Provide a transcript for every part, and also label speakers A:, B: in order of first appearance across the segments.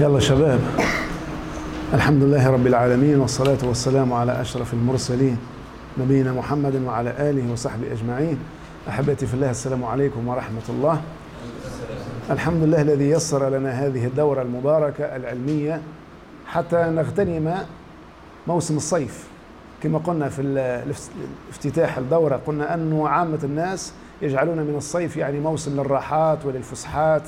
A: يلا شباب. الحمد لله رب العالمين والصلاة والسلام على أشرف المرسلين نبينا محمد وعلى آله وصحبه أجمعين. أحبتي في الله السلام عليكم ورحمة الله. الحمد لله الذي يسر لنا هذه الدورة المباركة العلمية حتى نغتنم موسم الصيف. كما قلنا في افتتاح الدورة قلنا أنه عامة الناس يجعلون من الصيف يعني موسم للراحات وللفسحات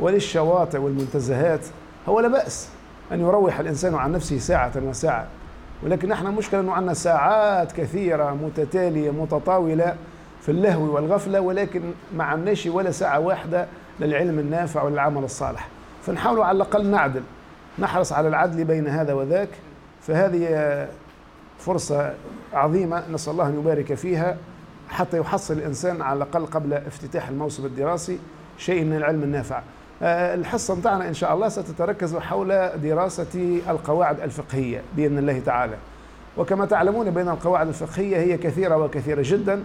A: وللشواطئ والمنتزهات. هو لا بأس أن يروح الإنسان عن نفسه ساعة وساعة ولكن نحن مشكلة أنه عندنا ساعات كثيرة متتالية متطاولة في اللهو والغفلة ولكن ما عندناش ولا ساعة واحدة للعلم النافع وللعمل الصالح. فنحاول على الأقل نعدل نحرص على العدل بين هذا وذاك. فهذه فرصة عظيمة نسأل الله أن يبارك فيها حتى يحصل الإنسان على الأقل قبل افتتاح الموسم الدراسي شيء من العلم النافع. الحصة بتاعنا إن شاء الله ستتركز حول دراسة القواعد الفقهية بإذن الله تعالى. وكما تعلمون بأن القواعد الفقهية هي كثيرة وكثيرة جدا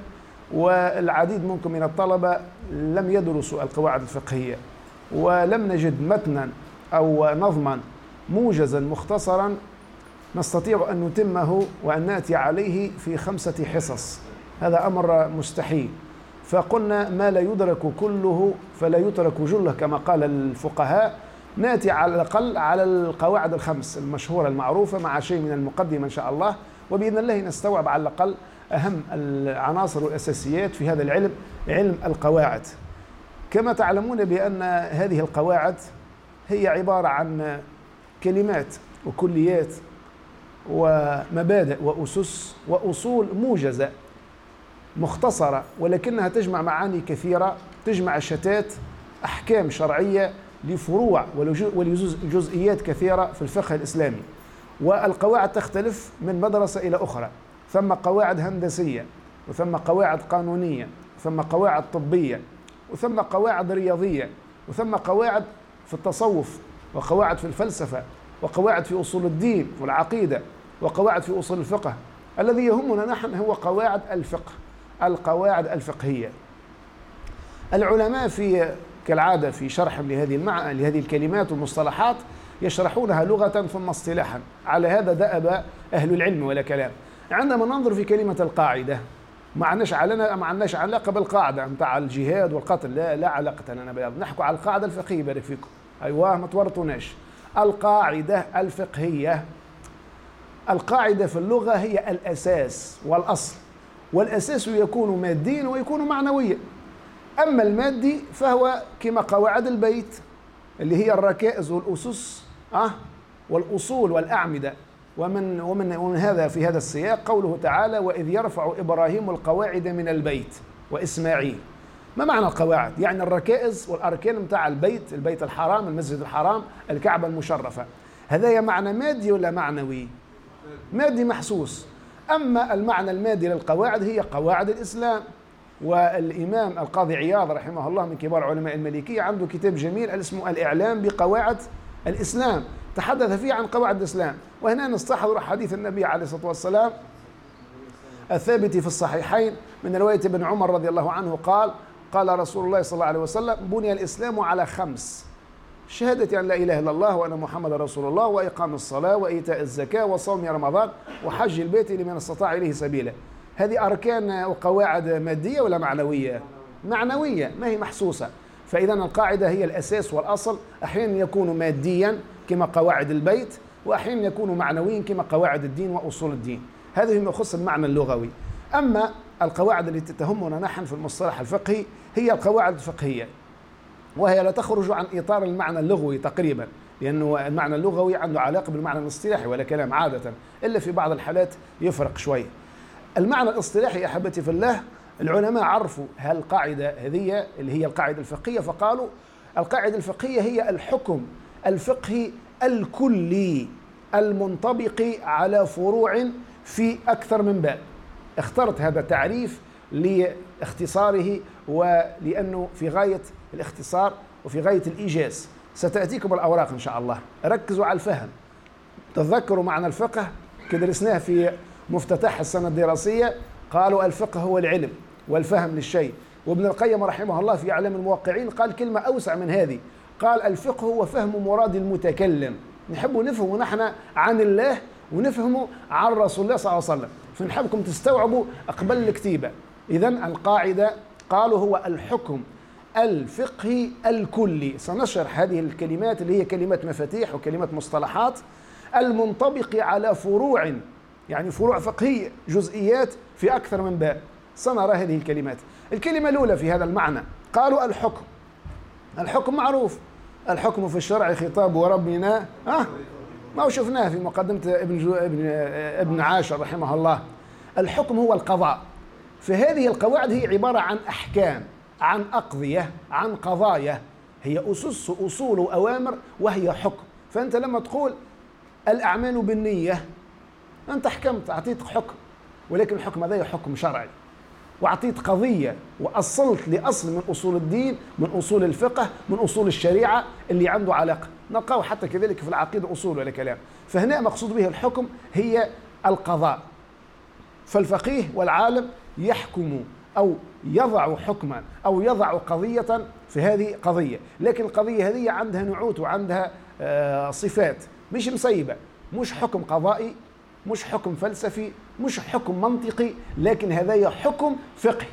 A: والعديد منكم من الطلبة لم يدرسوا القواعد الفقهية. ولم نجد متنا أو نظما موجزا مختصرا نستطيع أن نتمه وأن نأتي عليه في خمسة حصص. هذا أمر مستحيل. فقلنا ما لا يدرك كله فلا يترك جله كما قال الفقهاء. نأتي على الأقل على القواعد الخمس المشهورة المعروفة مع شيء من المقدمة إن شاء الله. وبإذن الله نستوعب على الأقل أهم العناصر والاساسيات في هذا العلم علم القواعد. كما تعلمون بأن هذه القواعد هي عبارة عن كلمات وكليات ومبادئ وأسس وأصول موجزة. مختصرة ولكنها تجمع معاني كثيرة تجمع شتات أحكام شرعية لفروع ولجزئيات كثيرة في الفقه الإسلامي. والقواعد تختلف من مدرسة إلى أخرى. ثم قواعد هندسية وثم قواعد قانونية وثم قواعد طبية وثم قواعد رياضية وثم قواعد في التصوف وقواعد في الفلسفة وقواعد في أصول الدين والعقيدة وقواعد في أصول الفقه. الذي يهمنا نحن هو قواعد الفقه. القواعد الفقهية. العلماء في كالعادة في شرح لهذه المعنى لهذه الكلمات والمصطلحات يشرحونها لغة ثم اصطلاحا. على هذا دأب أهل العلم ولا كلام. عندما ننظر في كلمة القاعدة ما عندناش علنا ما عندناش علاقة بالقاعدة نتاع الجهاد والقتل. لا لا علاقة لنا بها نحكوا على القاعدة الفقهية بارك فيكم. أيوة ما تورطوناش. القاعدة الفقهية القاعدة في اللغة هي الأساس والأصل. والأساس يكون ماديا ويكون معنويا. أما المادي فهو كما قواعد البيت اللي هي الركائز والأسس أه والأصول والأعمدة. ومن ومن ومن هذا في هذا السياق قوله تعالى وإذ يرفع إبراهيم القواعد من البيت وإسماعيل. ما معنى القواعد؟ يعني الركائز والأركان متاع البيت البيت الحرام المسجد الحرام الكعبة المشرفة. هذا معنى مادي ولا معنوي؟ مادي محسوس. أما المعنى المادي للقواعد هي قواعد الإسلام. والإمام القاضي عياض رحمه الله من كبار علماء المالكية عنده كتاب جميل اسمه الإعلام بقواعد الإسلام. تحدث فيه عن قواعد الإسلام. وهنا نستحضر حديث النبي عليه الصلاة والسلام الثابت في الصحيحين من رواية ابن عمر رضي الله عنه قال قال رسول الله صلى الله عليه وسلم بني الإسلام على خمس. شهادة أن لا إله إلا الله وأن محمد رسول الله وإقام الصلاة وإيتاء الزكاة وصوم رمضان وحج البيت لمن استطاع إليه سبيلا هذه أركان وقواعد مادية ولا معنوية؟ معنوية ما هي محسوسة. فإذا القاعدة هي الأساس والأصل. أحيانا يكون ماديا كما قواعد البيت وأحيانا يكون معنويا كما قواعد الدين وأصول الدين. هذه ما يخص المعنى اللغوي. أما القواعد التي تهمنا نحن في المصطلح الفقهي هي القواعد الفقهية. وهي لا تخرج عن إطار المعنى اللغوي تقريبا لأنه المعنى اللغوي عنده علاقة بالمعنى الاصطلاحي ولا كلام عادة إلا في بعض الحالات يفرق شوي. المعنى الاصطلاحي أحبتي في الله العلماء عرفوا هالقاعدة هذه اللي هي القاعدة الفقهية فقالوا القاعدة الفقهية هي الحكم الفقهي الكلي المنطبق على فروع في أكثر من باب. اخترت هذا التعريف لاختصاره ولأنه في غاية الاختصار وفي غاية الإيجاز. ستأتيكم الأوراق إن شاء الله. ركزوا على الفهم. تذكروا معنى الفقه. كدرسناه في مفتتح السنة الدراسية. قالوا الفقه هو العلم والفهم للشيء. وابن القيم رحمه الله في أعلام الموقعين قال كلمة أوسع من هذه. قال الفقه هو فهم مراد المتكلم. نحب نفهم نحن عن الله ونفهمه عن رسول الله صلى الله عليه وسلم. فنحبكم تستوعبوا قبل الكتيبة. إذا القاعدة قالوا هو الحكم. الفقهي الكلي. سنشرح هذه الكلمات اللي هي كلمات مفاتيح وكلمات مصطلحات. المنطبق على فروع يعني فروع فقهية جزئيات في أكثر من باب. سنرى هذه الكلمات. الكلمة الأولى في هذا المعنى. قالوا الحكم. الحكم معروف. الحكم في الشرع خطاب ربنا ها؟ ما هو شفناه في مقدمة ابن جو ابن ابن عاشر رحمه الله. الحكم هو القضاء. فهذه القواعد هي عبارة عن أحكام. عن أقضية عن قضايا. هي أسس أصول وأوامر وهي حكم. فأنت لما تقول الأعمال بالنية أنت حكمت أعطيت حكم. ولكن الحكم هذا حكم شرعي. وأعطيت قضية وأصلت لأصل من أصول الدين من أصول الفقه من أصول الشريعة اللي عنده علاقة. نلقاه حتى كذلك في العقيده أصول ولا كلام. فهنا مقصود به الحكم هي القضاء. فالفقيه والعالم يحكم أو يضع حكما أو يضع قضية في هذه قضية. لكن القضية هذه عندها نعوت وعندها آه، صفات. مش مسيبة. مش حكم قضائي مش حكم فلسفي مش حكم منطقي لكن هذا حكم فقهي.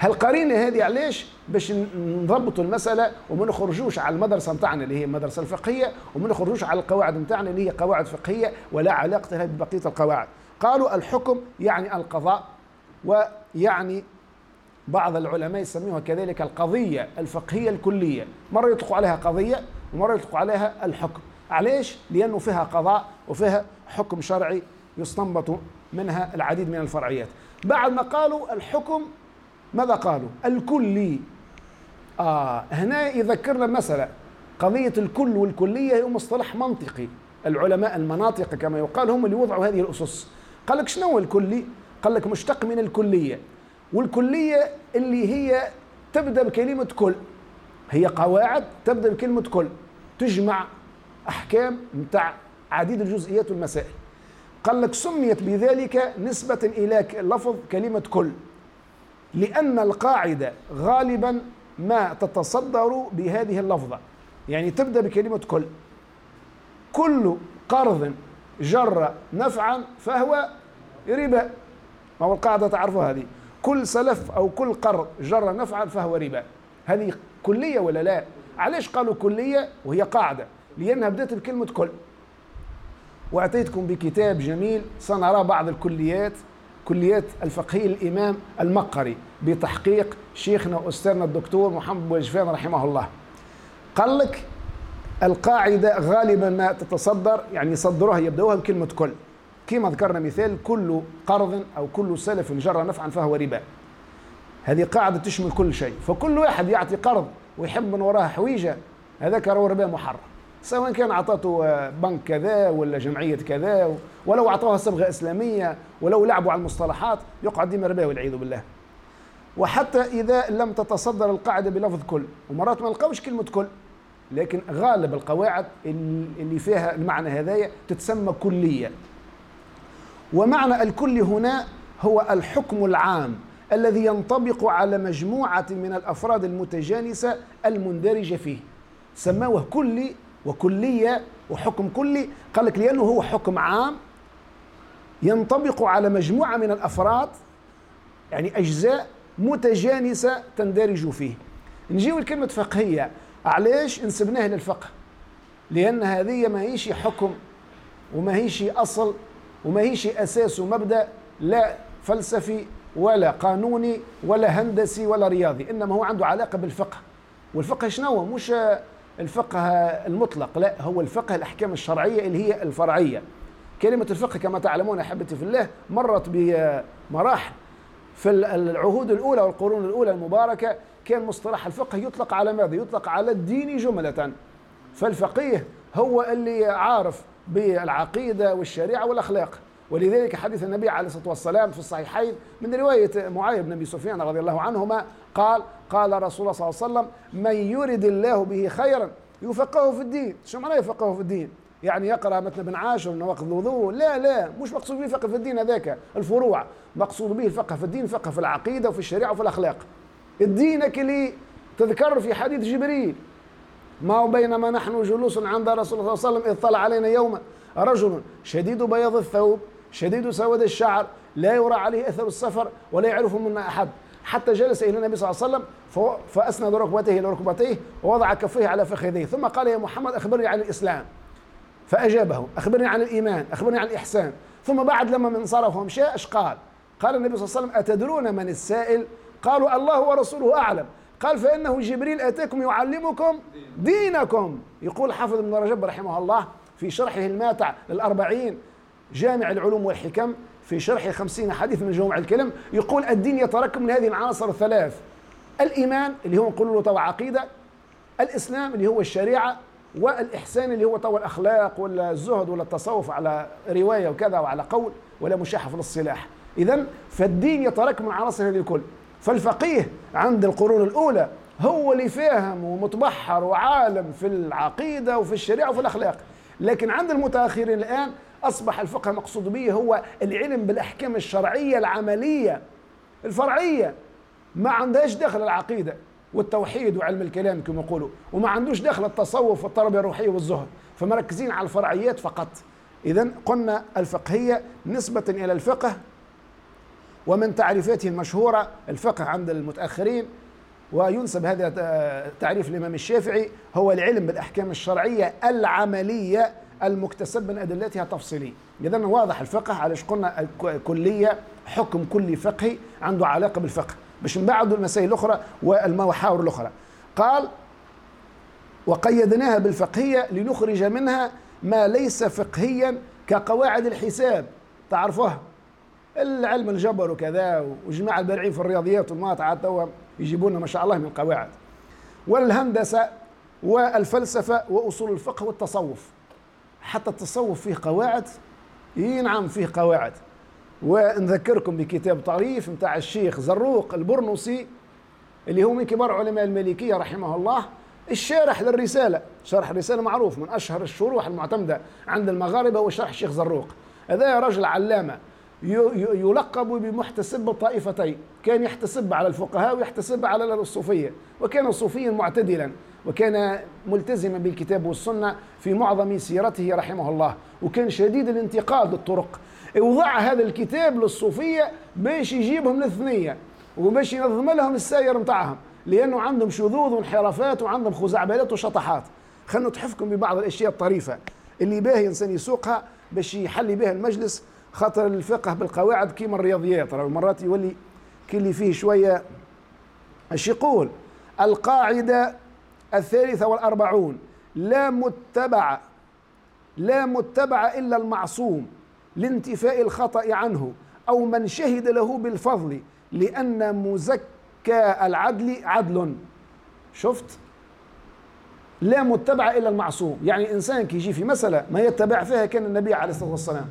A: هالقرينة هذه علاش؟ باش نضبطوا المسألة وما نخرجوش على المدرسة نتاعنا اللي هي المدرسة الفقهية وما نخرجوش على القواعد نتاعنا اللي هي قواعد فقهية ولا علاقة لها ببقية القواعد. قالوا الحكم يعني القضاء. ويعني بعض العلماء يسميها كذلك القضية الفقهية الكلية. مرة يطلقوا عليها قضية ومرة يطلقوا عليها الحكم. علاش لأنه فيها قضاء وفيها حكم شرعي يستنبط منها العديد من الفرعيات. بعد ما قالوا الحكم ماذا قالوا؟ الكلي. آه هنا يذكرنا مسألة. قضية الكل والكلية هي مصطلح منطقي. العلماء المناطق كما يقال هم اللي وضعوا هذه الأسس. قال لك شنو الكلي؟ قال لك مشتق من الكلية والكلية اللي هي تبدأ بكلمة كل هي قواعد تبدأ بكلمة كل تجمع أحكام متاع عديد الجزئيات والمسائل. قال لك سميت بذلك نسبة إلى لفظ كلمة كل لأن القاعدة غالبا ما تتصدر بهذه اللفظة. يعني تبدأ بكلمة كل. كل قرض جر نفعا فهو ربا. ما هو القاعدة تعرفوا هذه. كل سلف أو كل قرض جر نفعا فهو ربا. هذه كلية ولا لا؟ علاش قالوا كلية؟ وهي قاعدة. لأنها بدأت بكلمة كل. وأتيتكم بكتاب جميل سنرى بعض الكليات كليات الفقهي الإمام المقري بتحقيق شيخنا وأستاذنا الدكتور محمد بوجفان رحمه الله. قال لك القاعدة غالبا ما تتصدر يعني يصدروها يبدأوها بكلمة كل. كما ذكرنا مثال كل قرض أو كل سلف جر نفعا فهو ربا. هذه قاعدة تشمل كل شيء. فكل واحد يعطي قرض ويحب من وراها حويجة هذاك راهو ربا محرم. سواء كان أعطته بنك كذا ولا جمعية كذا ولو أعطوها صبغة إسلامية ولو لعبوا على المصطلحات يقعد ديما ربا والعياذ بالله. وحتى إذا لم تتصدر القاعدة بلفظ كل ومرات ما نلقاوش كلمة كل لكن غالب القواعد اللي فيها المعنى هذايا تتسمى كلية. ومعنى الكل هنا هو الحكم العام الذي ينطبق على مجموعة من الأفراد المتجانسة المندرجة فيه. سموه كلي وكلية وحكم كلي. قال لك لأنه هو حكم عام ينطبق على مجموعة من الأفراد يعني أجزاء متجانسة تندرج فيه. نجيو لكلمة فقهية. علاش نسبناها للفقه؟ لأن هذه ما هيش حكم وما هيش أصل وما هيش أساس ومبدأ لا فلسفي ولا قانوني ولا هندسي ولا رياضي إنما هو عنده علاقة بالفقه. والفقه شنو مش الفقه المطلق لا هو الفقه الأحكام الشرعية اللي هي الفرعية. كلمة الفقه كما تعلمون أحبتي في الله مرت بمراحل. في العهود الأولى والقرون الأولى المباركة كان مصطلح الفقه يطلق على ماذا؟ يطلق على الدين جملة. فالفقيه هو اللي عارف بالعقيدة والشريعة والأخلاق. ولذلك حديث النبي عليه الصلاة والسلام في الصحيحين من رواية معاوية بن أبي سفيان رضي الله عنهما قال قال رسول الله صلى الله عليه وسلم من يرد الله به خيرا يفقهه في الدين. شو معناه يفقهه في الدين؟ يعني يقرأ مثلا ابن عاشر نواقض الوضوء لا لا مش مقصود به الفقه في الدين هذاك. الفروع. مقصود به الفقه في الدين الفقه في العقيدة وفي الشريعة وفي الأخلاق. الدين اللي تذكر في حديث جبريل. ما بينما نحن جلوس عند رسول الله صلى الله عليه وسلم إذ طلع علينا يوما رجل شديد بياض الثوب شديد سواد الشعر لا يرى عليه أثر السفر ولا يعرف منا أحد. حتى جلس إلى النبي صلى الله عليه وسلم فأسند ركبتيه إلى ركبتيه ووضع كفيه على فخذيه. ثم قال يا محمد أخبرني عن الإسلام. فأجابه أخبرني عن الإيمان أخبرني عن الإحسان. ثم بعد لما من صرف ومشى إيش قال؟ قال النبي صلى الله عليه وسلم أتدرون من السائل؟ قالوا الله ورسوله أعلم. قال فإنه جبريل أتاكم يعلمكم دينكم. يقول حافظ ابن رجب رحمه الله في شرحه الماتع للأربعين جامع العلوم والحكم في شرح خمسين حديث من جوامع الكلم يقول الدين يتركب من هذه العناصر الثلاث الإيمان اللي هو نقول له طبعا عقيدة الإسلام اللي هو الشريعة والإحسان اللي هو طبعا الأخلاق ولا الزهد ولا التصوف على رواية وكذا وعلى قول ولا مشاحة في الصلاح إذا فالدين يتركب من عناصر هذه الكل. فالفقيه عند القرون الأولى هو اللي فاهم ومتبحر وعالم في العقيدة وفي الشريعة وفي الأخلاق. لكن عند المتأخرين الآن أصبح الفقه المقصود به هو العلم بالأحكام الشرعية العملية الفرعية. ما عندهاش دخل العقيدة والتوحيد وعلم الكلام كما يقولوا وما عندوش دخل التصوف والتربية الروحية والزهد. فمركزين على الفرعيات فقط. إذا قلنا الفقهية نسبة إلى الفقه ومن تعريفاته المشهورة الفقه عند المتأخرين وينسب هذا تعريف الإمام الشافعي هو العلم بالأحكام الشرعية العملية المكتسب من أدلتها تفصيلي إذا واضح الفقه علاش قلنا كلية حكم كلي فقهي عنده علاقة بالفقه. باش نبعدوا المسائل الأخرى والمحاور الأخرى. قال وقيدناها بالفقهية لنخرج منها ما ليس فقهيا كقواعد الحساب. تعرفوها العلم الجبر وكذا وجماعة البارعين في الرياضيات والمقاطعة توا يجيبون ما شاء الله من القواعد. والهندسة والفلسفة وأصول الفقه والتصوف. حتى التصوف فيه قواعد اي نعم فيه قواعد. ونذكركم بكتاب طريف نتاع الشيخ زروق البرنوسي اللي هو من كبار علماء المالكيه رحمه الله. الشارح للرسالة شرح الرساله معروف من أشهر الشروح المعتمدة عند المغاربة هو شرح الشيخ زروق. هذا رجل علامة. يلقب بمحتسب الطائفتين كان يحتسب على الفقهاء ويحتسب على الصوفية. وكان صوفيا معتدلا. وكان ملتزما بالكتاب والسنة في معظم سيرته رحمه الله. وكان شديد الانتقاد للطرق. وضع هذا الكتاب للصوفية باش يجيبهم للثنية. وباش ينظم لهم الساير متاعهم. لأنه عندهم شذوذ وانحرافات وعندهم خزعبلات وشطحات. خلنا نتحفكم ببعض الأشياء الطريفة اللي باهي إنسان يسوقها باش يحلي بها المجلس خاطر الفقه بالقواعد كيما الرياضيات مرات يولي كي اللي فيه شوية إيش يقول؟ القاعدة الثالثة والأربعون لا متبع لا متبع إلا المعصوم لانتفاء الخطأ عنه أو من شهد له بالفضل لأن مزكى العدل عدل. شفت؟ لا متبع إلا المعصوم. يعني إنسان كي يجي في مسألة ما يتبع فيها كان النبي عليه الصلاة والسلام.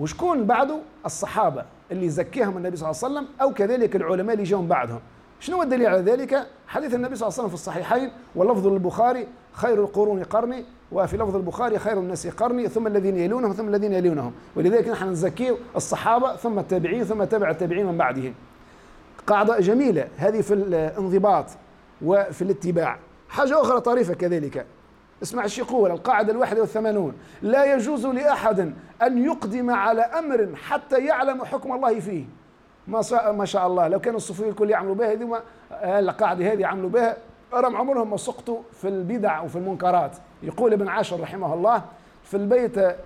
A: وشكون بعده؟ الصحابة اللي زكيهم النبي صلى الله عليه وسلم أو كذلك العلماء اللي جاهم بعدهم. شنو الدليل على ذلك؟ حديث النبي صلى الله عليه وسلم في الصحيحين واللفظ للبخاري خير القرون قرني وفي لفظ البخاري خير الناس قرني ثم الذين يلونهم ثم الذين يلونهم. ولذلك نحن نزكي الصحابة ثم التابعين ثم تبع التابعين من بعدهم. قاعدة جميلة هذه في الانضباط وفي الاتباع. حاجة أخرى طريفة كذلك. اسمع إيش يقول القاعدة الواحدة والثمانون. لا يجوز لأحد أن يقدم على أمر حتى يعلم حكم الله فيه. ما ما شاء الله. لو كان الصوفيه الكل يعملوا بها هذه القاعدة هذه عملوا بها؟ رغم عمرهم ما سقطوا في البدع وفي المنكرات. يقول ابن عاشر رحمه الله في البيت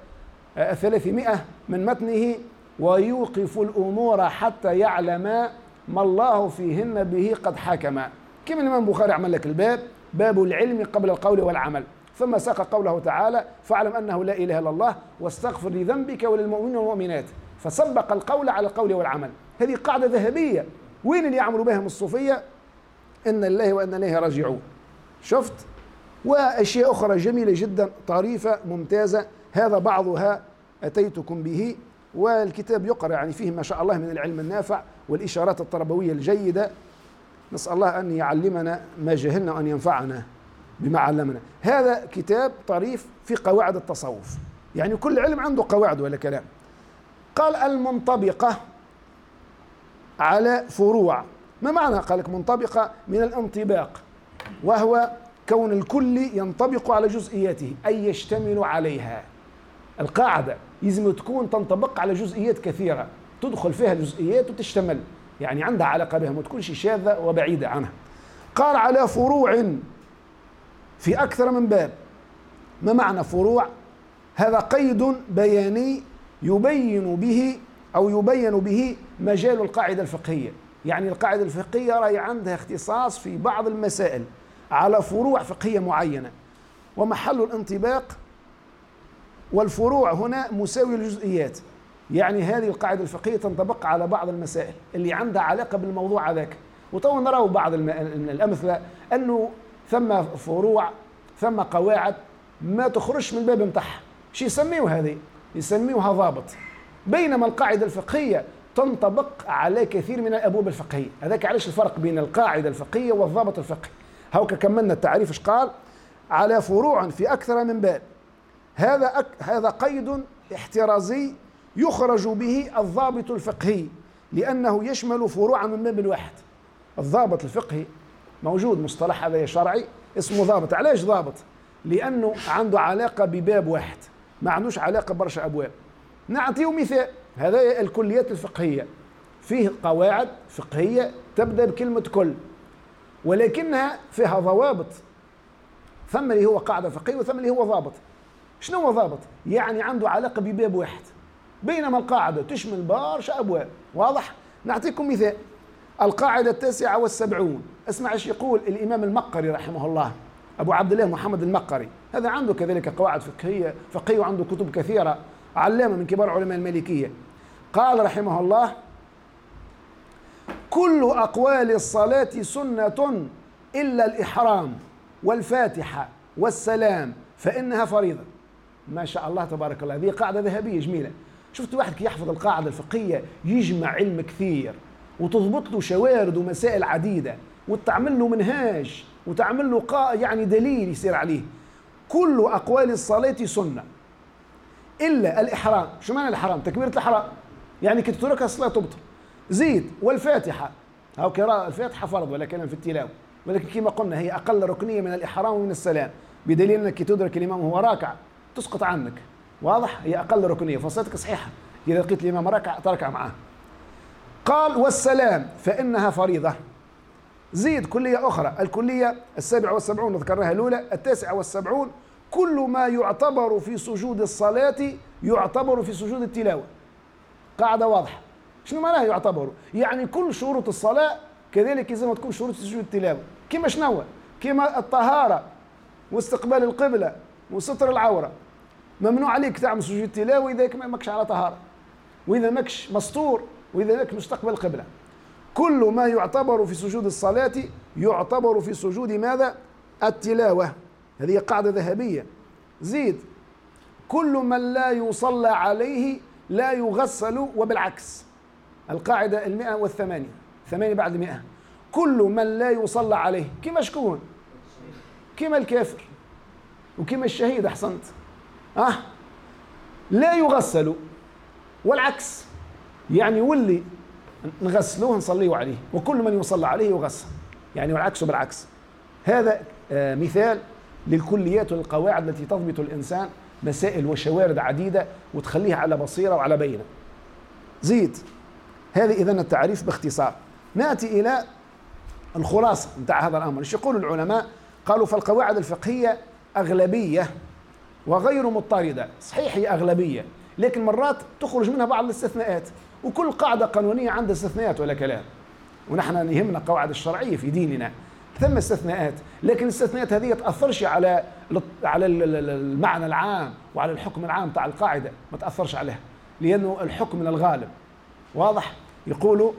A: الثلاثمائة من متنه ويوقف الأمور حتى يعلم ما الله فيهن به قد حكم. كما الإمام البخاري عمل لك الباب؟ باب العلم قبل القول والعمل. ثم ساق قوله تعالى فاعلم أنه لا إله إلا الله واستغفر لذنبك وللمؤمنين والمؤمنات. فسبق القول على القول والعمل. هذه قاعدة ذهبية. وين اللي يعملوا بها الصوفية؟ إن الله وإن إليه راجعون. شفت؟ وأشياء أخرى جميلة جدا طريفة ممتازة. هذا بعضها أتيتكم به. والكتاب يقرأ يعني فيه ما شاء الله من العلم النافع والإشارات التربوية الجيدة. نسأل الله أن يعلمنا ما جهلنا وأن ينفعنا. بما علمنا. هذا كتاب طريف في قواعد التصوف. يعني كل علم عنده قواعد ولا كلام. قال المنطبقة على فروع. ما معنى قال لك منطبقة؟ من الانطباق. وهو كون الكل ينطبق على جزئياته أي يشتمل عليها. القاعدة يجب تكون تنطبق على جزئيات كثيرة. تدخل فيها الجزئيات وتشتمل. يعني عندها علاقة بها ما تكونش شاذة وبعيدة عنها. قال على فروع في أكثر من باب. ما معنى فروع؟ هذا قيد بياني يبين به أو يبين به مجال القاعدة الفقهية. يعني القاعدة الفقهية راهي عندها اختصاص في بعض المسائل على فروع فقهية معينة. ومحل الانطباق والفروع هنا مساوي للجزئيات. يعني هذه القاعدة الفقهية تنطبق على بعض المسائل اللي عندها علاقة بالموضوع هذاك. وتو نرى بعض الأمثلة أنه ثم فروع ثم قواعد ما تخرجش من الباب نتاعها شو يسميوه هذه؟ يسميوها ضابط. بينما القاعدة الفقهية تنطبق على كثير من الأبواب الفقهية. هذاك علاش الفرق بين القاعدة الفقهية والضابط الفقهي؟ هوك كملنا التعريف إيش قال؟ على فروع في أكثر من باب. هذا أك... هذا قيد احترازي يخرج به الضابط الفقهي لأنه يشمل فروعا من باب واحد. الضابط الفقهي موجود مصطلح هذا شرعي اسمه ضابط. علاش ضابط؟ لأنه عنده علاقة بباب واحد ما عندوش علاقة برشا أبواب. نعطيه مثال هذا الكليات الفقهية. فيه قواعد فقهية تبدأ بكلمة كل ولكنها فيها ضوابط. ثم اللي هو قاعدة فقهية وثم اللي هو ضابط. شنو هو ضابط؟ يعني عنده علاقة بباب واحد. بينما القاعدة تشمل برشا أبواب. واضح؟ نعطيكم مثال. القاعدة التاسعة والسبعون. اسمع إيش يقول الإمام المقري رحمه الله أبو عبد الله محمد المقري. هذا عنده كذلك قواعد فقهية فقهية وعنده كتب كثيرة علامة من كبار علماء المالكية. قال رحمه الله كل أقوال الصلاة سنة إلا الإحرام والفاتحة والسلام فإنها فريضة. ما شاء الله تبارك الله هذه قاعدة ذهبية جميلة. شفت واحد كي يحفظ القاعدة الفقهية يجمع علم كثير. وتضبط له شوارد ومسائل عديدة وتعمل له منهاج وتعمل له يعني دليل يصير عليه. كل أقوال الصلاة سنة. إلا الإحرام. شو معنى الإحرام؟ تكبيرة الإحرام. يعني كي تتركها الصلاة تبطل. زيد والفاتحة. أو قراءة الفاتحة فرض ولكن في التلاوة. ولكن كما قلنا هي أقل ركنية من الإحرام ومن السلام. بدليل أنك تدرك الإمام وهو راكع تسقط عنك. واضح؟ هي أقل ركنية. فصلتك صحيحة إذا لقيت الإمام راكع تركع معه قال والسلام فإنها فريضة. زيد كلية أخرى الكلية السابعة والسبعون ذكرناها الأولى التاسعة والسبعون كل ما يعتبر في سجود الصلاة يعتبر في سجود التلاوة. قاعدة واضحة. شنو معناها يعتبر؟ يعني كل شروط الصلاة كذلك لازم تكون شروط سجود التلاوة. كما شنو كما الطهارة واستقبال القبلة وستر العورة. ممنوع عليك تعمل سجود التلاوة إذا ماكش على طهارة. وإذا ماكش مستور وإذا ماكش مستقبل القبلة كل ما يعتبر في سجود الصلاة يعتبر في سجود ماذا؟ التلاوة. هذه قاعدة ذهبية. زيد كل من لا يصلى عليه لا يغسل وبالعكس. القاعدة المئة والثمانية. ثمانية بعد مئة. كل من لا يصلى عليه. كما شكون؟ كما الكافر. وكما الشهيد أحسنت. أه؟ لا يغسل. والعكس. يعني ولي نغسلوه نصليه عليه وكل من يصلى عليه يغسل يعني والعكس بالعكس هذا آه مثال للكليات والقواعد التي تضبط الإنسان مسائل وشوارد عديدة وتخليها على بصيرة وعلى بينة. زيد هذه إذن التعريف باختصار. نأتي إلى الخلاصة نتاع هذا الأمر. إيش يقول العلماء؟ قالوا فالقواعد الفقهية أغلبية وغير مضطردة. صحيح هي أغلبية لكن مرات تخرج منها بعض الاستثناءات. وكل قاعدة قانونية عندها استثناءات ولا كلام. ونحن يهمنا القواعد الشرعية في ديننا. ثم استثناءات لكن الاستثناءات هذه تأثرش على على المعنى العام وعلى الحكم العام تاع القاعدة. ما تأثرش عليها. لأنه الحكم من الغالب. واضح؟ يقولوا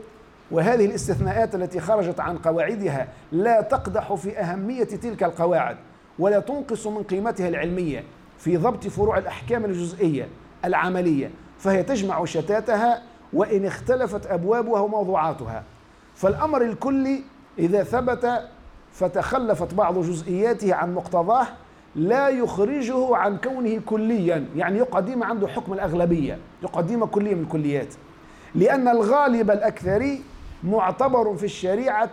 A: وهذه الاستثناءات التي خرجت عن قواعدها لا تقدح في أهمية تلك القواعد ولا تنقص من قيمتها العلمية في ضبط فروع الأحكام الجزئية العملية. فهي تجمع شتاتها وإن اختلفت أبوابها وموضوعاتها. فالأمر الكلي إذا ثبت فتخلفت بعض جزئياته عن مقتضاه لا يخرجه عن كونه كليا. يعني يقدم عنده حكم الأغلبية يقدم كلية من الكليات. لأن الغالب الأكثري معتبر في الشريعة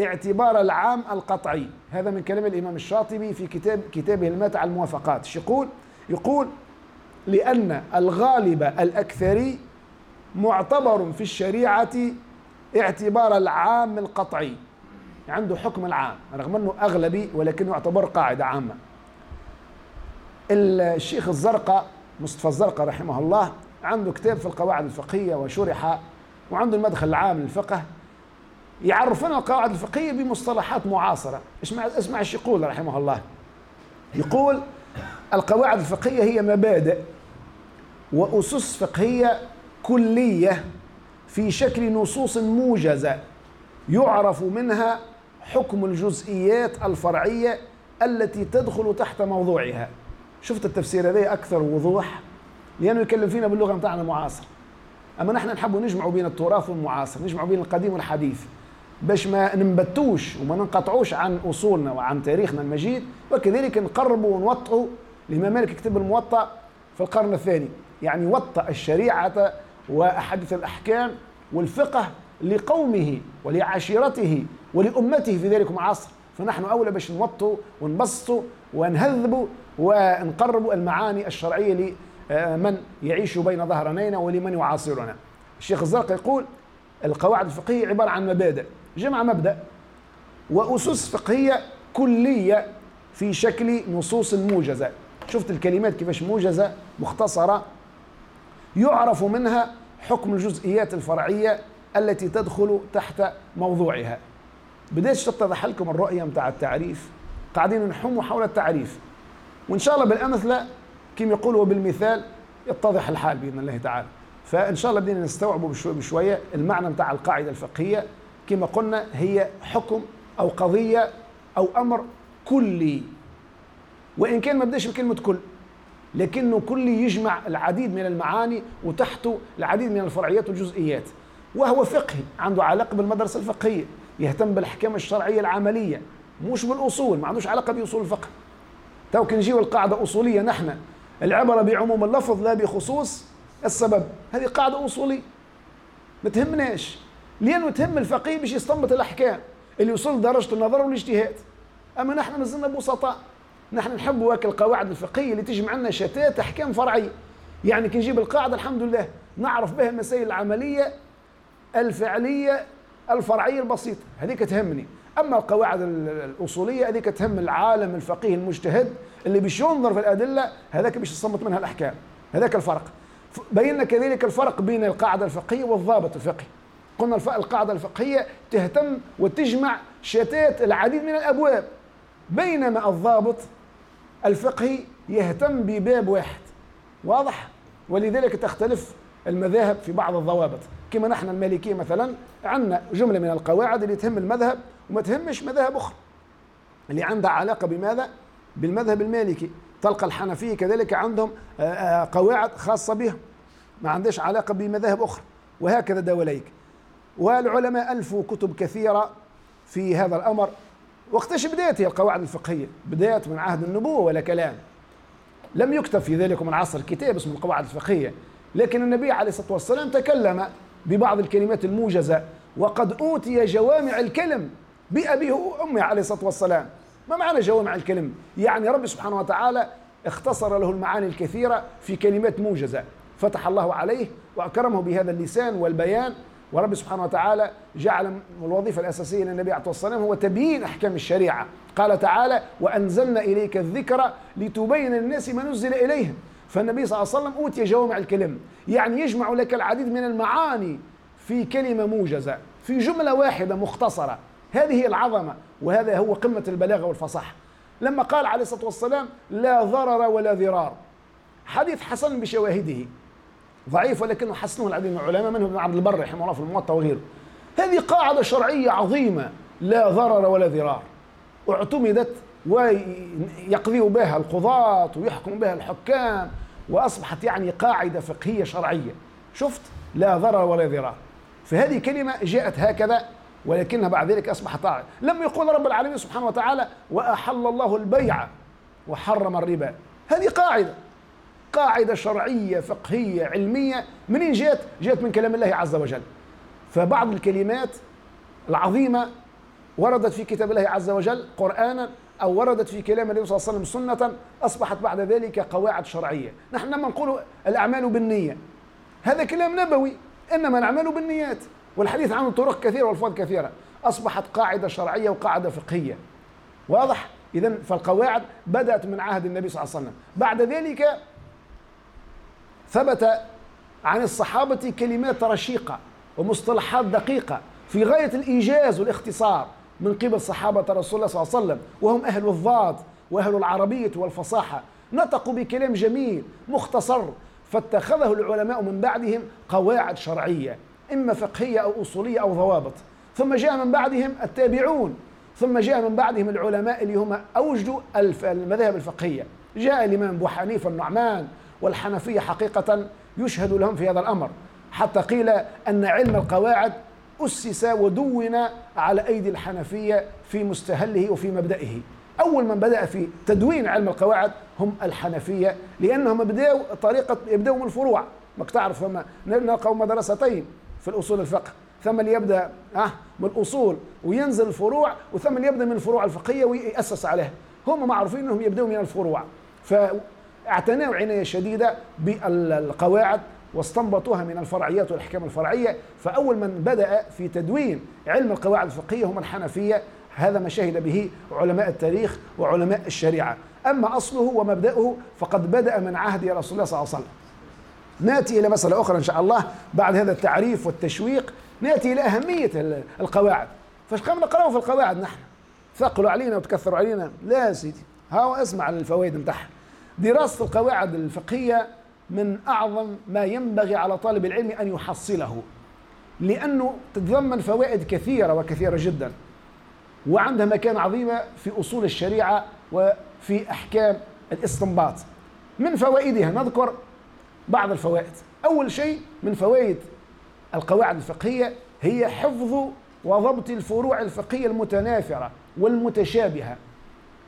A: اعتبار العام القطعي. هذا من كلام الإمام الشاطبي في كتاب كتابه الماتع الموافقات. يقول يقول لأن الغالب الأكثري معتبر في الشريعة اعتبار العام القطعي. عنده حكم العام رغم أنه أغلبي ولكنه يعتبر قاعدة عامة. الشيخ الزرقاء مصطفى الزرقاء رحمه الله عنده كتاب في القواعد الفقهية وشرح وعنده المدخل العام للفقه. يعرفنا القواعد الفقهية بمصطلحات معاصرة. اسمع اسمع إيش يقول رحمه الله. يقول القواعد الفقهية هي مبادئ وأسس فقهية كلية في شكل نصوص موجزة يعرف منها حكم الجزئيات الفرعية التي تدخل تحت موضوعها. شفت التفسير هذا أكثر وضوح؟ لأنه يكلم فينا باللغة بتاعنا المعاصرة أما نحن نحب نجمع بين التراث والمعاصر نجمع بين القديم والحديث. باش ما ننبتوش وما ننقطعوش عن أصولنا وعن تاريخنا المجيد وكذلك نقربوا ونوطئوا الإمام مالك كتب الموطأ في القرن الثاني. يعني وطأ الشريعة وأحاديث الأحكام والفقه لقومه ولعشيرته ولأمته في ذلك العصر. فنحن أولى باش نوطوا ونبسطوا ونهذبوا ونقربوا المعاني الشرعية لمن يعيش بين ظهرانينا ولمن يعاصرنا. الشيخ الزرق يقول القواعد الفقهية عبارة عن مبادئ جمع مبدأ وأسس فقهية كلية في شكل نصوص موجزة. شفت الكلمات كيفاش موجزة؟ مختصرة. يعرف منها حكم الجزئيات الفرعية التي تدخل تحت موضوعها. بديت تتضح لكم الرؤية متاع التعريف؟ قاعدين نحوم حول التعريف. وإن شاء الله بالأمثلة كما يقولوا بالمثال يتضح الحال بإذن الله تعالى. فإن شاء الله بدينا نستوعبوا بشوية المعنى متاع القاعدة الفقهية. كما قلنا هي حكم أو قضية أو أمر كلي. وإن كان ما بداش بكلمة كل. لكنه كلي يجمع العديد من المعاني وتحته العديد من الفرعيات والجزئيات. وهو فقهي عنده علاقة بالمدرسة الفقهية يهتم بالأحكام الشرعية العملية مش بالأصول ما عندوش علاقة بأصول الفقه. تو نجيو القاعدة أصولية نحن العبرة بعموم اللفظ لا بخصوص السبب. هذه قاعدة أصولية. ما تهمناش. لأنه تهم الفقيه باش يستنبط الأحكام اللي يوصل لدرجة النظر والاجتهاد. أما نحن مازلنا بسطاء نحن نحب واك القواعد الفقهية اللي تجمع لنا شتات أحكام فرعية. يعني كي نجيب القاعدة الحمد لله نعرف بها المسائل العملية الفعلية الفرعية البسيطة. هذيك تهمني. أما القواعد الأصولية هذيك تهم العالم الفقيه المجتهد اللي باش ينظر في الأدلة هذاك باش يصمت منها الأحكام. هذاك الفرق. بينا كذلك الفرق بين القاعدة الفقهية والضابط الفقهي. قلنا القاعدة الفقهية تهتم وتجمع شتات العديد من الأبواب. بينما الضابط الفقهي يهتم بباب واحد. واضح؟ ولذلك تختلف المذاهب في بعض الضوابط. كما نحن المالكية مثلا عندنا جملة من القواعد اللي تهم المذهب وما تهمش مذاهب أخرى. اللي عندها علاقة بماذا؟ بالمذهب المالكي. تلقى الحنفية كذلك عندهم آه، آه، قواعد خاصة بهم ما عندهاش علاقة بمذاهب أخرى. وهكذا دواليك والعلماء ألفوا كتب كثيرة في هذا الأمر. وقتاش بدأت هي القواعد الفقهية. بدأت من عهد النبوة ولا كلام. لم يكتب في ذلك من عصر كتاب اسمه القواعد الفقهية. لكن النبي عليه الصلاة والسلام تكلم ببعض الكلمات الموجزة وقد أوتي جوامع الكلم بأبيه وأمه عليه الصلاة والسلام. ما معنى جوامع الكلم؟ يعني رب سبحانه وتعالى اختصر له المعاني الكثيرة في كلمات موجزة. فتح الله عليه وأكرمه بهذا اللسان والبيان ورب سبحانه وتعالى جعل الوظيفة الأساسية للنبي عليه الصلاة والسلام هو تبيين أحكام الشريعة. قال تعالى وأنزلنا إليك الذكر لتبين للناس ما نزل إليهم. فالنبي صلى الله عليه وسلم أوتي جوامع الكلم يعني يجمع لك العديد من المعاني في كلمة موجزة في جملة واحدة مختصرة. هذه هي العظمة وهذا هو قمة البلاغة والفصاحة. لما قال عليه الصلاة والسلام لا ضرر ولا ضرار. حديث حسن بشواهده. ضعيف ولكنه حسنه العديد من العلماء منهم ابن عبد البر رحمه الله في الموطأ وغيره. هذه قاعدة شرعية عظيمة لا ضرر ولا ضرار. اعتمدت ويقضي بها القضاة ويحكم بها الحكام وأصبحت يعني قاعدة فقهية شرعية. شفت؟ لا ضرر ولا ضرار. فهذه كلمة جاءت هكذا ولكنها بعد ذلك أصبحت طاعة. لم يقول رب العالمين سبحانه وتعالى وأحل الله البيع وحرم الربا. هذه قاعدة. قاعدة شرعية فقهية علمية منين جاءت؟ جاءت من كلام الله عز وجل. فبعض الكلمات العظيمة وردت في كتاب الله عز وجل قرآنا أو وردت في كلام النبي صلى الله عليه وسلم سنة أصبحت بعد ذلك قواعد شرعية. نحن لما نقول الأعمال بالنية هذا كلام نبوي إنما الأعمال بالنيات. والحديث عنه طرق كثيرة والفاظ كثيرة. أصبحت قاعدة شرعية وقاعدة فقهية. واضح؟ إذا فالقواعد بدأت من عهد النبي صلى الله عليه وسلم. بعد ذلك ثبت عن الصحابة كلمات رشيقة ومصطلحات دقيقة في غاية الإيجاز والاختصار من قبل صحابة رسول الله صلى الله عليه وسلم وهم أهل الضاد وأهل العربية والفصاحة. نطقوا بكلام جميل مختصر فاتخذه العلماء من بعدهم قواعد شرعية إما فقهية أو أصولية أو ضوابط. ثم جاء من بعدهم التابعون ثم جاء من بعدهم العلماء اللي هم أوجدوا المذاهب الفقهية. جاء الإمام أبو حنيفة النعمان والحنفية حقيقة يشهد لهم في هذا الأمر. حتى قيل أن علم القواعد أسس ودون على أيدي الحنفية في مستهله وفي مبدئه. أول من بدأ في تدوين علم القواعد هم الحنفية لأنهم بدأوا طريقة يبدأوا من الفروع. ما تعرف ثم نلقوا مدرستين في الأصول الفقه. ثم اللي يبدأ آه من الأصول وينزل الفروع وثم اللي يبدأ من الفروع الفقهية ويأسس عليها. هم معروفين أنهم يبدأوا من الفروع. فاعتنوا عناية شديدة بالقواعد واستنبطوها من الفرعيات والأحكام الفرعية. فأول من بدأ في تدوين علم القواعد الفقهية هم الحنفية. هذا ما شهد به علماء التاريخ وعلماء الشريعة. أما أصله ومبدأه فقد بدأ من عهد رسول الله صلى الله عليه وسلم. نأتي إلى مسألة أخرى إن شاء الله بعد هذا التعريف والتشويق. نأتي إلى أهمية القواعد. فايش قام نقراه في القواعد نحن؟ ثقلوا علينا وتكثروا علينا. لا سيدي. ها أسمع الفوائد بتاعها دراسة القواعد الفقهية من أعظم ما ينبغي على طالب العلم أن يحصله لأنه تتضمن فوائد كثيرة وكثيرة جدا وعندها مكانة عظيمة في أصول الشريعة وفي أحكام الاستنباط. من فوائدها نذكر بعض الفوائد. أول شيء من فوائد القواعد الفقهية هي حفظ وضبط الفروع الفقهية المتنافرة والمتشابهة.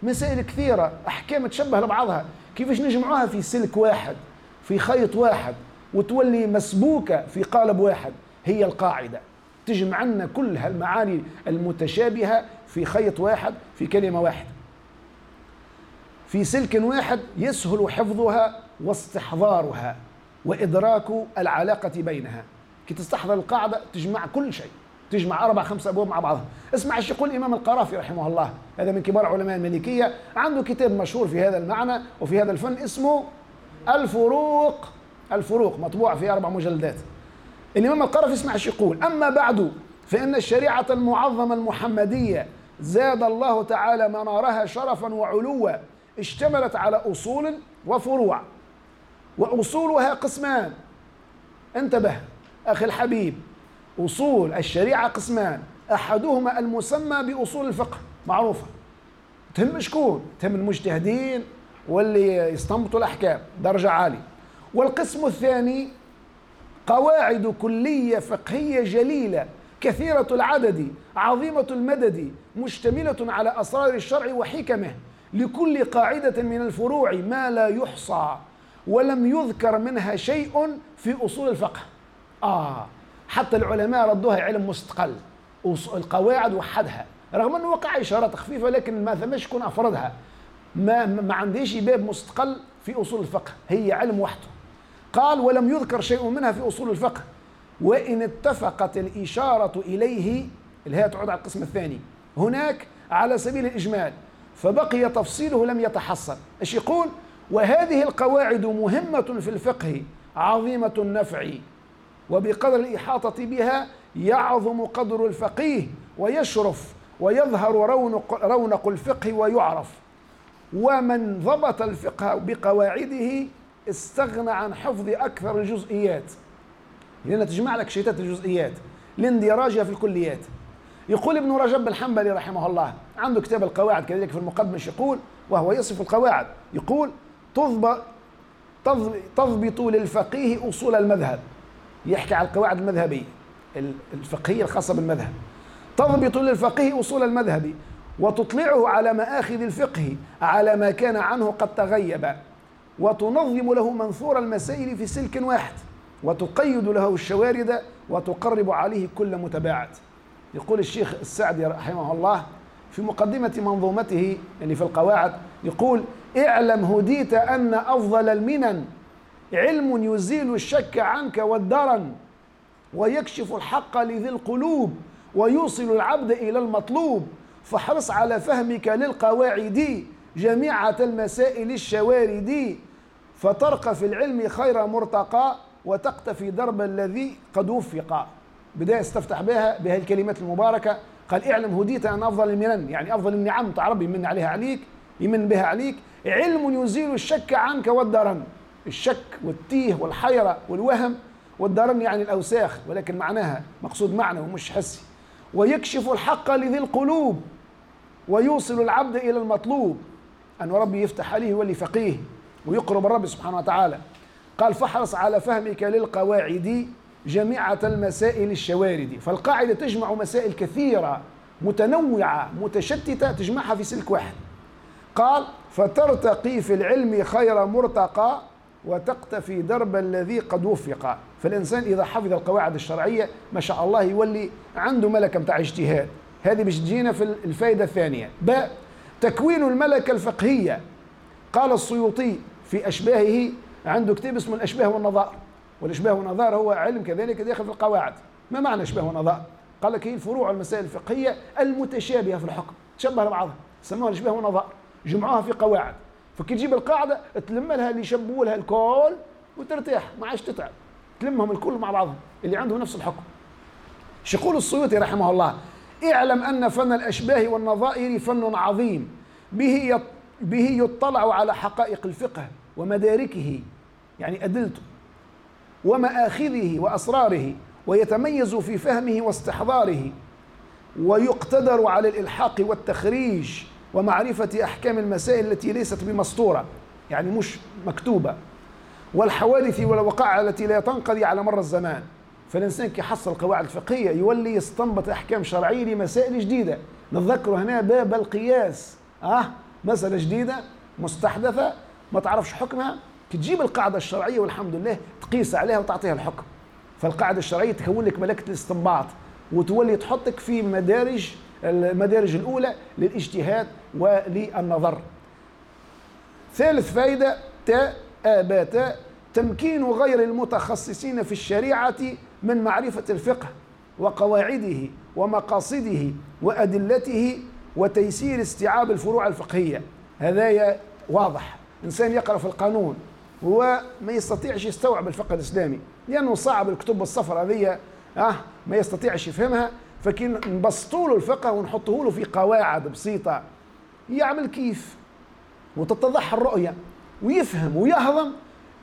A: مسائل كثيرة أحكام تشبه لبعضها. كيفاش نجمعوها في سلك واحد في خيط واحد وتولي مسبوكة في قالب واحد؟ هي القاعدة. تجمع لنا كل هالمعاني المتشابهة في خيط واحد في كلمة واحدة. في سلك واحد يسهل حفظها واستحضارها وإدراك العلاقة بينها. كي تستحضر القاعدة تجمع كل شيء. تجمع أربع خمسة أبواب مع بعضها اسمع إيش يقول الإمام القرافي رحمه الله هذا من كبار علماء المالكية عنده كتاب مشهور في هذا المعنى وفي هذا الفن اسمه الفروق الفروق مطبوع في أربع مجلدات. الإمام القرافي اسمع إيش يقول أما بعد فإن الشريعة المعظمة المحمدية زاد الله تعالى منارها شرفا وعلوا اشتملت على أصول وفروع. وأصولها قسمان. انتبه أخي الحبيب أصول الشريعة قسمان. أحدهما المسمى بأصول الفقه معروفة. تهم شكون؟ تهم المجتهدين واللي يستنبطوا الأحكام درجة عالية. والقسم الثاني قواعد كلية فقهية جليلة كثيرة العدد عظيمة المدد مشتملة على أسرار الشرع وحكمه. لكل قاعدة من الفروع ما لا يحصى ولم يذكر منها شيء في أصول الفقه. آه. حتى العلماء ردوها علم مستقل القواعد وحدها. رغم أنه وقع إشارات خفيفة لكن ما ثمش شكون أفردها ما ما عنديش باب مستقل في أصول الفقه. هي علم وحده. قال ولم يذكر شيء منها في أصول الفقه. وإن اتفقت الإشارة إليه اللي هي تعود على القسم الثاني هناك على سبيل الإجمال فبقي تفصيله لم يتحصل. إيش يقول؟ وهذه القواعد مهمة في الفقه عظيمة النفع. وبقدر الإحاطة بها يعظم قدر الفقيه ويشرف ويظهر رونق, رونق الفقه ويعرف. ومن ضبط الفقه بقواعده استغنى عن حفظ أكثر الجزئيات. لأن تجمع لك شتات الجزئيات لاندراجها في الكليات. يقول ابن رجب الحنبلي رحمه الله عنده كتاب القواعد كذلك في المقدمة يقول؟ وهو يصف القواعد. يقول تضبط تضبط للفقيه أصول المذهب. يحكي على القواعد المذهبية الفقهية الخاصة بالمذهب. تضبط للفقيه أصول المذهب وتطلعه على مآخذ الفقه على ما كان عنه قد تغيب. وتنظم له منثور المسائل في سلك واحد. وتقيد له الشوارد وتقرب عليه كل متباعد. يقول الشيخ السعدي رحمه الله في مقدمة منظومته يعني في القواعد يقول اعلم هديت أن أفضل المنن علم يزيل الشك عنك والدرن ويكشف الحق لذي القلوب ويوصل العبد إلى المطلوب. فاحرص على فهمك للقواعد جميعة المسائل الشوارد فترقى في العلم خير مرتقى وتقتفي درب الذي قد وفق. بداية استفتح بها بهذه الكلمات المباركة. قال اعلم هديت أن أفضل المنن يعني أفضل النعم تعرب يمن عليها عليك يمن بها عليك. علم يزيل الشك عنك والدرن الشك والتيه والحيرة والوهم والدرن يعني الأوساخ ولكن معناها مقصود معنى ومش حسي. ويكشف الحق لذي القلوب ويوصل العبد إلى المطلوب. أن ربي يفتح عليه يولي فقيه ويقرب الرب سبحانه وتعالى. قال فاحرص على فهمك للقواعد جميعة المسائل الشوارد فالقاعدة تجمع مسائل كثيرة متنوعة متشتتة تجمعها في سلك واحد. قال فترتقي في العلم خير مرتقى وتقتفي درب الذي قد وفق. فالإنسان إذا حفظ القواعد الشرعية ما شاء الله يولي عنده ملكة متاع اجتهاد. هذه باش تجينا في الفائدة الثانية. باء تكوين الملكة الفقهية. قال السيوطي في أشباهه عنده كتاب اسمه الأشباه والنظائر والإشباه والنظائر هو علم كذلك داخل في القواعد. ما معنى إشباه ونظائر؟ قال لك هي الفروع المسائل الفقهية المتشابهة في الحكم. تشبه لبعضها سموها الإشباه والنظائر جمعوها في قواعد. فكي تجيب القاعدة تلم لها اللي يشبهوا لها الكل وترتاح ما عادش تتعب. تلمهم الكل مع بعضهم اللي عندهم نفس الحكم. يقول السيوطي رحمه الله اعلم أن فن الأشباه والنظائر فن عظيم به به يطلع على حقائق الفقه ومداركه يعني أدلته ومآخذه وأسراره ويتميز في فهمه واستحضاره ويقتدر على الإلحاق والتخريج ومعرفة أحكام المسائل التي ليست بمسطورة يعني مش مكتوبة. والحوادث والوقائع التي لا تنقضي على مر الزمان. فالإنسان كي يحصل القواعد الفقهية يولي يستنبط أحكام شرعية لمسائل جديدة. نتذكر هنا باب القياس. أه مسألة جديدة مستحدثة ما تعرفش حكمها. تجيب القاعدة الشرعية والحمد لله تقيس عليها وتعطيها الحكم. فالقاعدة الشرعية تكون لك ملكة الاستنباط وتولي تحطك في مدارج المدارج الأولى للاجتهاد وللنظر. ثالث فائدة تاء آباتا تمكين غير المتخصصين في الشريعة من معرفة الفقه وقواعده ومقاصده وأدلته وتيسير استيعاب الفروع الفقهية. هذا واضح. إنسان يقرأ في القانون هو ما يستطيعش يستوعب الفقه الإسلامي. لأنه صعب الكتب الصفر هذه آه ما يستطيعش يفهمها. فكي نبسطوا له الفقه ونحطه له في قواعد بسيطة. يعمل كيف؟ وتتضح الرؤية ويفهم ويهضم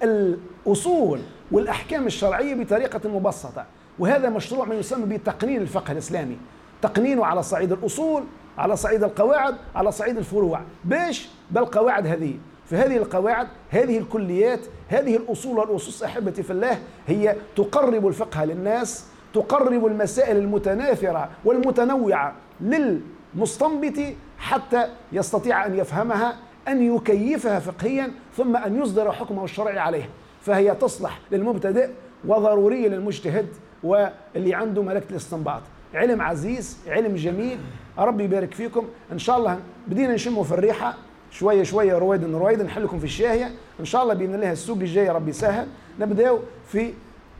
A: الأصول والأحكام الشرعية بطريقة مبسطة. وهذا مشروع ما يسمى بتقنين الفقه الإسلامي. تقنينه على صعيد الأصول على صعيد القواعد على صعيد الفروع. باش بالقواعد هذه. فهذه القواعد هذه الكليات هذه الأصول والأسس أحبتي في الله هي تقرب الفقه للناس تقرب المسائل المتناثرة والمتنوعة للمستنبط حتى يستطيع أن يفهمها أن يكيفها فقهيا ثم أن يصدر حكمه الشرعي عليها فهي تصلح للمبتدئ وضرورية للمجتهد واللي عنده ملكة الاستنباط. علم عزيز علم جميل. ربي يبارك فيكم. إن شاء الله بدينا نشموا في الريحة. شوية شوية رويدا رويدا نحلكم في الشاهية. إن شاء الله بإذن الله السوق الجاي ربي يسهل. نبداو في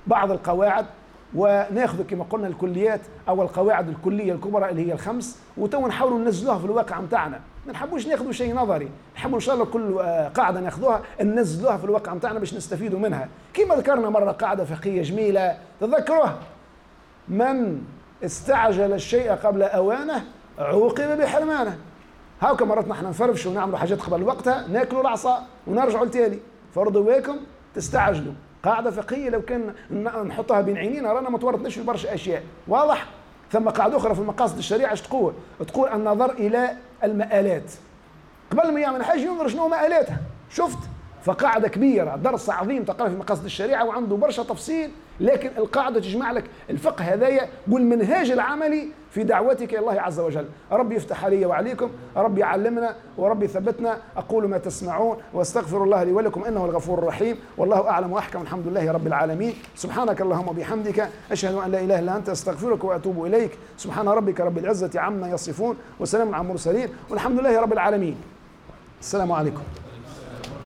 A: بعض القواعد. وناخذ كما قلنا الكليات أو القواعد الكلية الكبرى اللي هي الخمس وتو نحاولوا ننزلوها في الواقع نتاعنا ما نحبوش ناخذوا شيء نظري نحبوا إن شاء الله كل آه، قاعدة ناخذوها ننزلوها في الواقع نتاعنا باش نستفيدوا منها. كما ذكرنا مرة قاعدة فقهية جميلة تذكروها من استعجل الشيء قبل أوانه عوقب بحرمانه. هاكا مرات نحن نفرفشوا ونعملوا حاجات قبل وقتها ناكلوا العصا ونرجعوا لتالي. فرضوا بكم تستعجلوا. قاعدة فقهية لو كان نحطها بين عينينا رانا ما تورطناش في برشا أشياء واضح ثم قاعدة أخرى في مقاصد الشريعة إيش تقول؟ تقول النظر إلى المآلات قبل ما يعمل حاجة ينظر شنو مآلاتها شفت؟ فقاعدة كبيرة درس عظيم تقرأ في مقاصد الشريعة وعنده برشا تفصيل لكن القاعدة تجمع لك الفقه هذايا والمنهاج العملي في دعوتك إلى الله عز وجل. ربي يفتح علي وعليكم ربي يعلمنا وربي يثبتنا. أقول ما تسمعون وأستغفر الله لي ولكم إنه الغفور الرحيم. والله أعلم وأحكم. الحمد لله رب العالمين. سبحانك اللهم وبحمدك أشهد أن لا إله إلا أنت أستغفرك وأتوب إليك. سبحان ربك رب العزة عما يصفون وسلام على المرسلين والحمد لله رب العالمين. السلام عليكم.